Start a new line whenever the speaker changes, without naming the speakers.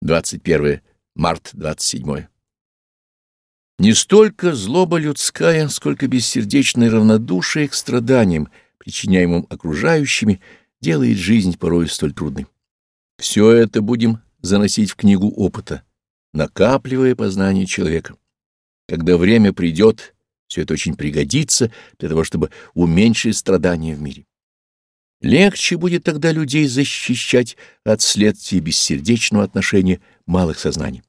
21 март 27. Не столько злоба людская, сколько бессердечное равнодушие к страданиям, причиняемым окружающими, делает жизнь порой столь трудной. Все это будем заносить в книгу опыта, накапливая познание человека. Когда время придет, все это очень пригодится для того, чтобы уменьшить страдания в мире. Легче будет тогда людей защищать от следствий бессердечного отношения малых сознаний.